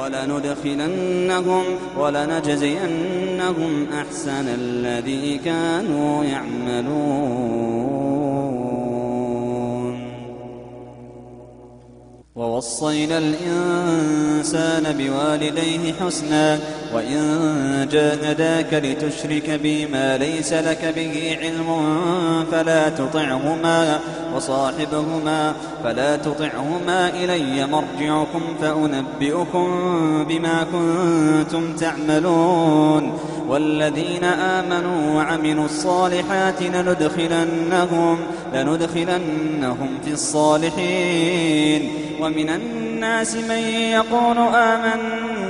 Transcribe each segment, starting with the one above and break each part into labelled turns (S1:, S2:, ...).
S1: ولندخلنهم ولنجزينهم أحسن الذي كانوا يعملون ووصينا الإنسان بوالديه حسناً وإن جاهداك لتشرك بي ما ليس لك به علم فلا تطعهما وصاحبهما فلا تطعهما إلي مرجعكم فأنبئكم بما كنتم تعملون والذين آمنوا وعملوا الصالحات لندخلنهم لندخلنهم في الصالحين ومن الناس من يقول آمنا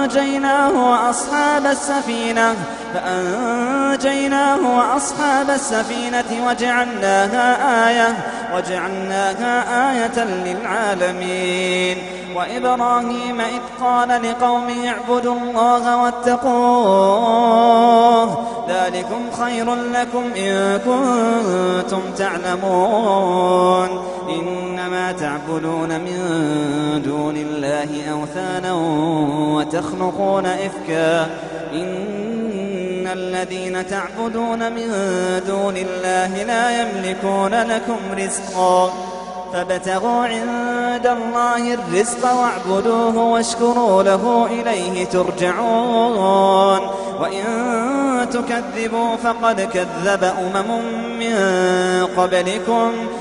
S1: فأنجيناه وأصحاب السفينة فأنجيناه وأصحاب السفينة وجعلناها آية وجعلناها آية للعالمين وإبراهيم إذ قال لقومه اعبدوا الله واتقوه ذلكم خير لكم إن كنتم تعلمون إنما تعبدون من دون الله أوثانا وتخلقون إفكا إن الذين تعبدون من دون الله لا يملكون لكم رزقا فابتغوا عند الله الرزق واعبدوه واشكروا له إليه ترجعون وإن تكذبوا فقد كذب أمم من قبلكم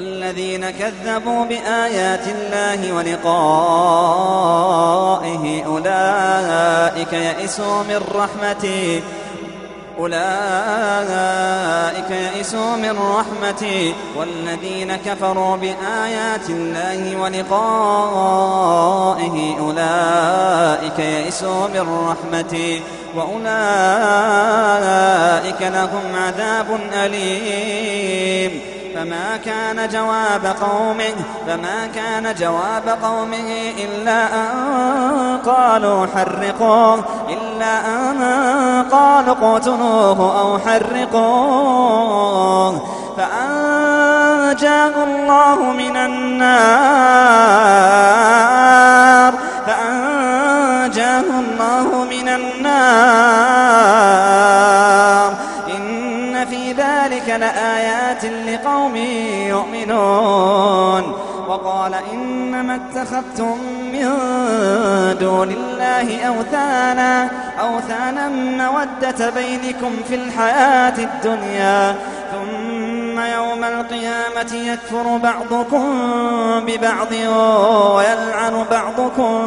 S1: والذين كذبوا بآيات الله ولقائه أولئك يئسوا من رحمتي أولئك يئسوا من رحمتي والذين كفروا بآيات الله ولقائه أولئك يئسوا من رحمتي وأولئك لهم عذاب أليم فما كان جواب قومه فما كان جواب قومه إلا أن قالوا حرقوه إلا أن قالوا اقتلوه أو حرقوه فأنجاه الله من النار فأنجاه الله من النار ذلك لآيات لقوم يؤمنون وقال إنما اتخذتم من دون الله أوثانا أوثانا مودة بينكم في الحياة الدنيا ثم يوم القيامة يكفر بعضكم ببعض ويلعن بعضكم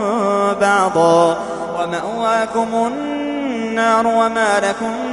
S1: بعضا ومأواكم النار وما لكم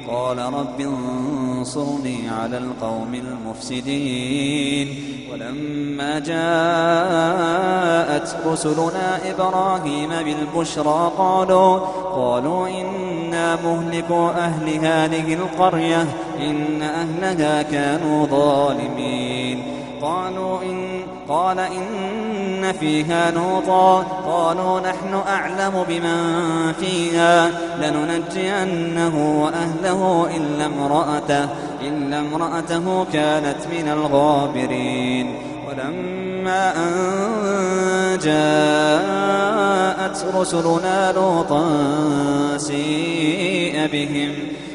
S1: قال رب انصرني على القوم المفسدين ولما جاءت رسلنا إبراهيم بالبشرى قالوا قالوا إنا مهلكوا أهل هذه القرية إن أهلها كانوا ظالمين قالوا إن قال إن إن فيها لوطا قالوا نحن أعلم بمن فيها لننجينه وأهله إلا امرأته إلا امرأته كانت من الغابرين ولما أن جاءت رسلنا لوطا سيء بهم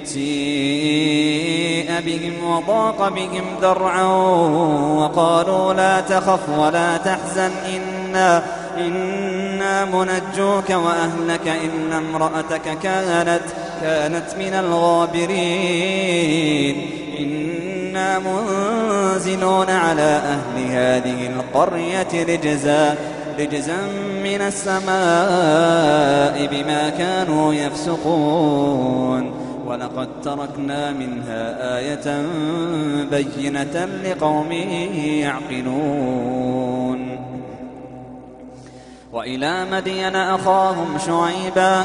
S1: سيء بهم وضاق بهم ذرعا وقالوا لا تخف ولا تحزن إنا إنا منجوك وأهلك إلا امرأتك كانت كانت من الغابرين إنا منزلون على أهل هذه القرية رجزا رجزا من السماء بما كانوا يفسقون ولقد تركنا منها آية بينة لقوم يعقلون وإلى مدين أخاهم شعيباً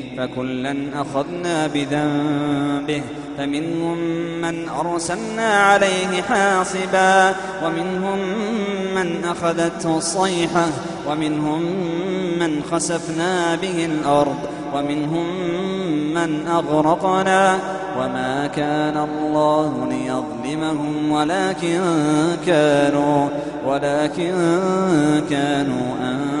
S1: فكلا أخذنا بذنبه فمنهم من أرسلنا عليه حاصبا ومنهم من أخذته الصيحة ومنهم من خسفنا به الأرض ومنهم من أغرقنا وما كان الله ليظلمهم ولكن كانوا ولكن كانوا أن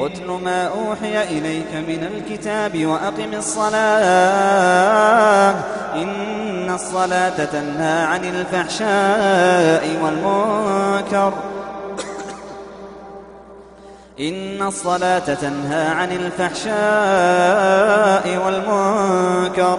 S1: اتل ما أوحي إليك من الكتاب وأقم الصلاة إن الصلاة تنهى عن الفحشاء والمنكر إن الصلاة تنهى عن الفحشاء والمنكر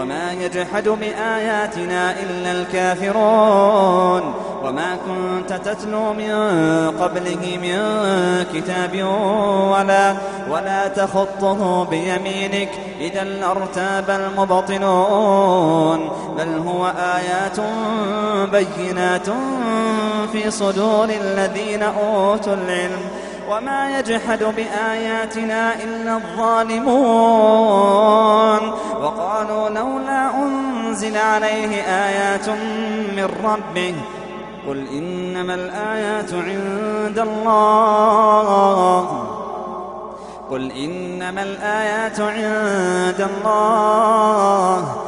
S1: وما يجحد بآياتنا إلا الكافرون وما كنت تتلو من قبله من كتاب ولا ولا تخطه بيمينك إذا لارتاب المبطنون بل هو آيات بينات في صدور الذين أوتوا العلم وما يجحد بآياتنا إلا الظالمون وقالوا لولا أنزل عليه آيات من ربه قل إنما الآيات عند الله قل إنما الآيات عند الله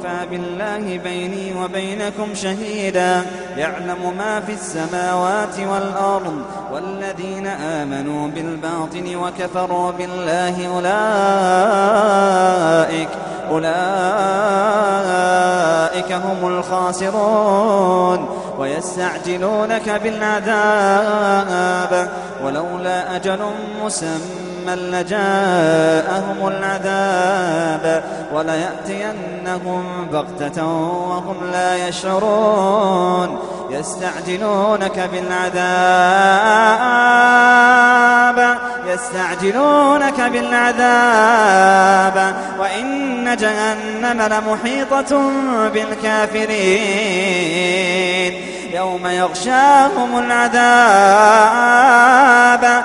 S1: وكفى بالله بيني وبينكم شهيدا يعلم ما في السماوات والأرض والذين آمنوا بالباطن وكفروا بالله أولئك أولئك هم الخاسرون ويستعجلونك بالعذاب ولولا أجل مسمى ثم لجاءهم العذاب وليأتينهم بغتة وهم لا يشعرون يستعجلونك بالعذاب يستعجلونك بالعذاب وإن جهنم لمحيطة بالكافرين يوم يغشاهم العذاب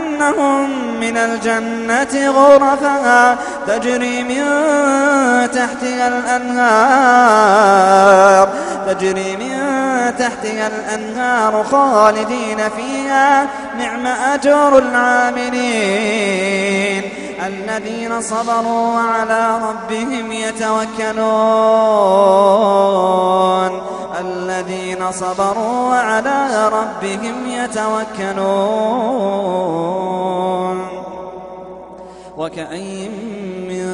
S1: لنخرجنهم من الجنة غرفا تجري من تحتها الأنهار تجري من تحتها الأنهار خالدين فيها نعم أجر العاملين الذين صبروا على ربهم يتوكلون الذين صبروا وعلى ربهم يتوكلون وكأي من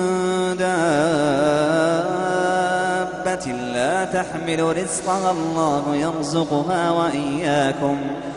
S1: دابة لا تحمل رزقها الله يرزقها وإياكم ۖ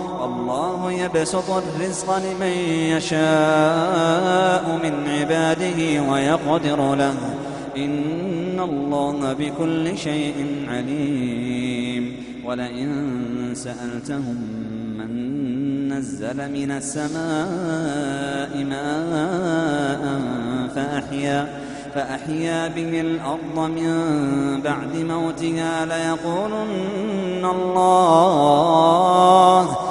S1: الله يبسط الرزق لمن يشاء من عباده ويقدر له إن الله بكل شيء عليم ولئن سألتهم من نزل من السماء ماء فأحيا فأحيا به الأرض من بعد موتها ليقولن الله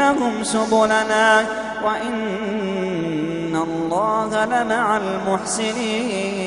S1: لنهدينهم سبلنا وإن الله لمع المحسنين